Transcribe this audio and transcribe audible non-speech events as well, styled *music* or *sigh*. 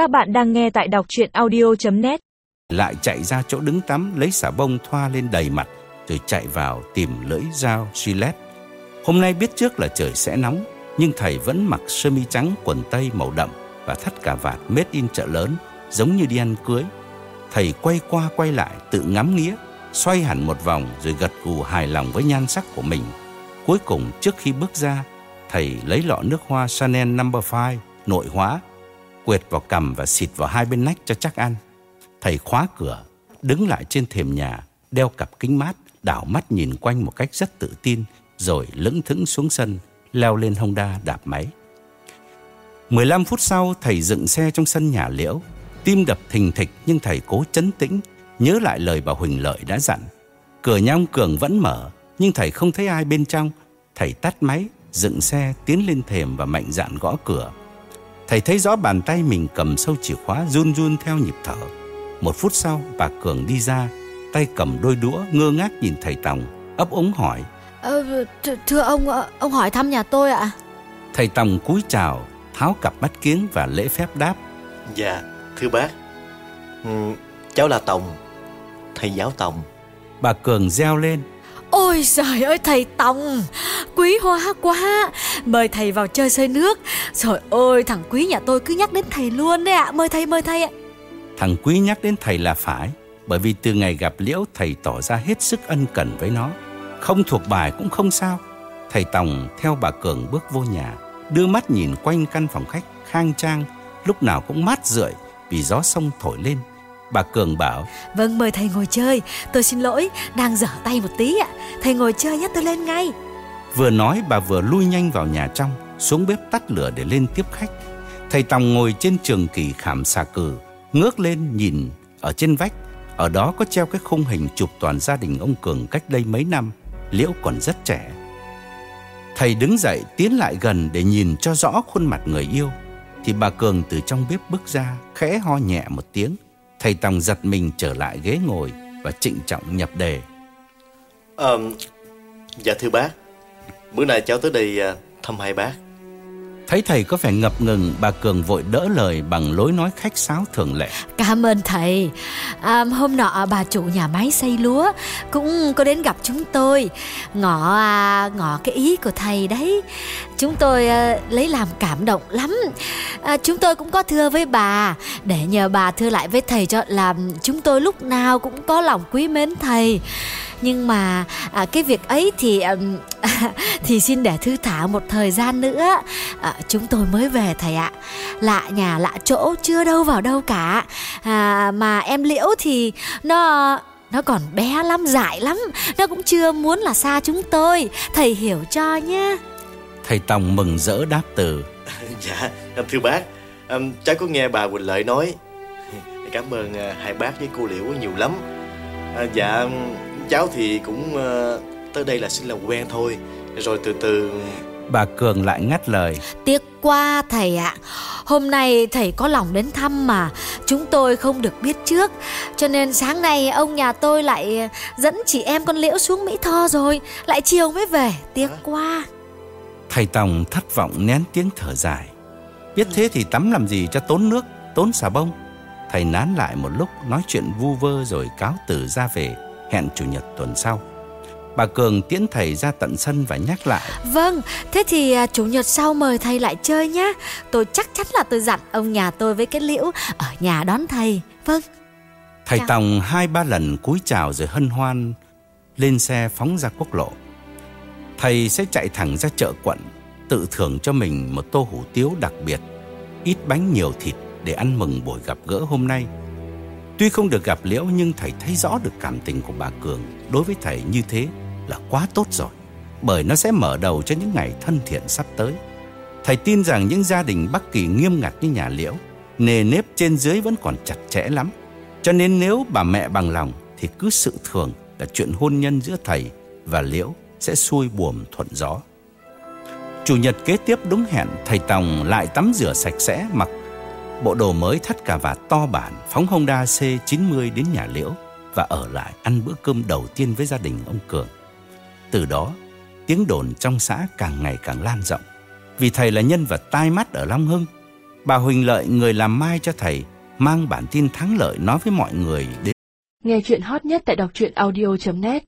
Các bạn đang nghe tại đọc chuyện audio.net Lại chạy ra chỗ đứng tắm, lấy xà bông thoa lên đầy mặt, Rồi chạy vào tìm lưỡi dao Gillette. Hôm nay biết trước là trời sẽ nóng, Nhưng thầy vẫn mặc sơ mi trắng, quần tây màu đậm Và thắt cà vạt made in chợ lớn, Giống như đi ăn cưới. Thầy quay qua quay lại, tự ngắm nghía, Xoay hẳn một vòng rồi gật gù hài lòng với nhan sắc của mình. Cuối cùng, trước khi bước ra, Thầy lấy lọ nước hoa Chanel No. 5 nội hóa quệt vào cằm và xịt vào hai bên nách cho chắc ăn. Thầy khóa cửa, đứng lại trên thềm nhà, đeo cặp kính mát, đảo mắt nhìn quanh một cách rất tự tin, rồi lững thững xuống sân, leo lên Honda đạp máy. 15 phút sau, thầy dựng xe trong sân nhà liễu, tim đập thình thịch nhưng thầy cố chấn tĩnh, nhớ lại lời bà Huỳnh Lợi đã dặn. Cửa nhà ông Cường vẫn mở, nhưng thầy không thấy ai bên trong. Thầy tắt máy, dựng xe, tiến lên thềm và mạnh dạn gõ cửa. Thầy thấy rõ bàn tay mình cầm sâu chìa khóa run run theo nhịp thở. Một phút sau, bà Cường đi ra, tay cầm đôi đũa, ngơ ngác nhìn thầy Tòng, ấp úng hỏi. Ờ, thưa ông, ông hỏi thăm nhà tôi ạ. Thầy Tòng cúi chào, tháo cặp mắt kiếng và lễ phép đáp. Dạ, thưa bác, ừ, cháu là Tòng, thầy giáo Tòng. Bà Cường reo lên. Ôi trời ơi, thầy Tòng! Quý hóa quá! Mời thầy vào chơi xơi nước. Trời ơi, thằng Quý nhà tôi cứ nhắc đến thầy luôn đấy ạ. Mời thầy mời thầy ạ. Thằng Quý nhắc đến thầy là phải, Bởi vì từ ngày gặp Liễu, Thầy tỏ ra hết sức ân cần với nó. Không thuộc bài cũng không sao. Thầy Tòng theo bà Cường bước vô nhà, Đưa mắt nhìn quanh căn phòng khách khang trang, Lúc nào cũng mát rượi Vì gió sông thổi lên. Bà Cường bảo. Vâng mời thầy ngồi chơi. Tôi xin lỗi Đang dở tay một tí ạ. Thầy ngồi chơi nhé tôi lên ngay. Vừa nói bà vừa lui nhanh vào nhà trong Xuống bếp tắt lửa để lên tiếp khách. Thầy Tòng ngồi trên trường kỳ khảm xà cừ Ngước lên nhìn Ở trên vách. Ở đó có treo cái khung hình chụp toàn gia đình ông Cường cách đây mấy năm Liễu còn rất trẻ. Thầy đứng dậy tiến lại gần để nhìn cho rõ khuôn mặt người yêu. Thì bà Cường từ trong bếp bước ra Khẽ ho nhẹ một tiếng Thầy Tòng giật mình trở lại ghế ngồi Và trịnh trọng nhập đề. À, Dạ thưa bác. Bữa nay cháu tới đây à, thăm hai bác. Thấy thầy có vẻ ngập ngừng Bà Cường vội đỡ lời bằng lối nói khách sáo thường lệ. Cảm ơn thầy. À, Hôm nọ à, bà chủ nhà máy xây lúa Cũng có đến gặp chúng tôi. Ngỏ à, ngỏ cái ý của thầy đấy. Chúng tôi à, lấy làm cảm động lắm. À, Chúng tôi cũng có thưa với bà. Để nhờ bà thưa lại với thầy cho làm Chúng tôi lúc nào cũng có lòng quý mến thầy nhưng mà à, cái việc ấy thì um, *laughs* thì xin để thư thả một thời gian nữa. À, chúng tôi mới về thầy ạ. Lạ nhà lạ chỗ chưa đâu vào đâu cả. À, mà em liễu thì nó nó còn bé lắm dại lắm. Nó cũng chưa muốn là xa chúng tôi. Thầy hiểu cho nhé. Thầy tòng mừng rỡ đáp từ. *laughs* Dạ thưa bác. Um, cháu có nghe bà quỳnh lợi nói. Cảm ơn uh, hai bác với cô liễu nhiều lắm. À, dạ cháu thì cũng uh, tới đây là xin làm quen thôi. Rồi từ từ bà cường lại ngắt lời. Tiếc quá thầy ạ. Hôm nay thầy có lòng đến thăm mà. Chúng tôi không được biết trước. Cho nên sáng nay ông nhà tôi lại dẫn chị em con liễu xuống mỹ tho rồi. Lại chiều mới về. Tiếc quá. Thầy tòng thất vọng nén tiếng thở dài. Biết thế thì tắm làm gì cho tốn nước tốn xà bông. Thầy nán lại một lúc nói chuyện vu vơ rồi cáo từ ra về hẹn chủ nhật tuần sau. Bà Cường tiễn thầy ra tận sân và nhắc lại. Vâng, thế thì à, chủ nhật sau mời thầy lại chơi nhé Tôi chắc chắn là tôi dặn ông nhà tôi với cái liễu ở nhà đón thầy. Vâng. Thầy chào. Tòng hai ba lần cúi chào rồi hân hoan Lên xe phóng ra quốc lộ. Thầy sẽ chạy thẳng ra chợ quận Tự thưởng cho mình một tô hủ tiếu đặc biệt Ít bánh nhiều thịt để ăn mừng buổi gặp gỡ hôm nay Tuy không được gặp Liễu nhưng thầy thấy rõ được cảm tình của bà Cường đối với thầy như thế là quá tốt rồi. Bởi nó sẽ mở đầu cho những ngày thân thiện sắp tới. Thầy tin rằng những gia đình Bắc Kỳ nghiêm ngặt như nhà Liễu, nề nếp trên dưới vẫn còn chặt chẽ lắm. Cho nên nếu bà mẹ bằng lòng thì cứ sự thường là chuyện hôn nhân giữa thầy và Liễu sẽ xuôi buồm thuận gió. Chủ nhật kế tiếp đúng hẹn, thầy Tòng lại tắm rửa sạch sẽ, mặc bộ đồ mới thắt cà vạt to bản, phóng Honda C90 đến nhà Liễu và ở lại ăn bữa cơm đầu tiên với gia đình ông Cường. Từ đó, tiếng đồn trong xã càng ngày càng lan rộng. Vì thầy là nhân vật tai mắt ở Long Hưng, bà Huỳnh Lợi người làm mai cho thầy mang bản tin thắng lợi nói với mọi người đến Nghe chuyện hot nhất tại đọc truyện audio.net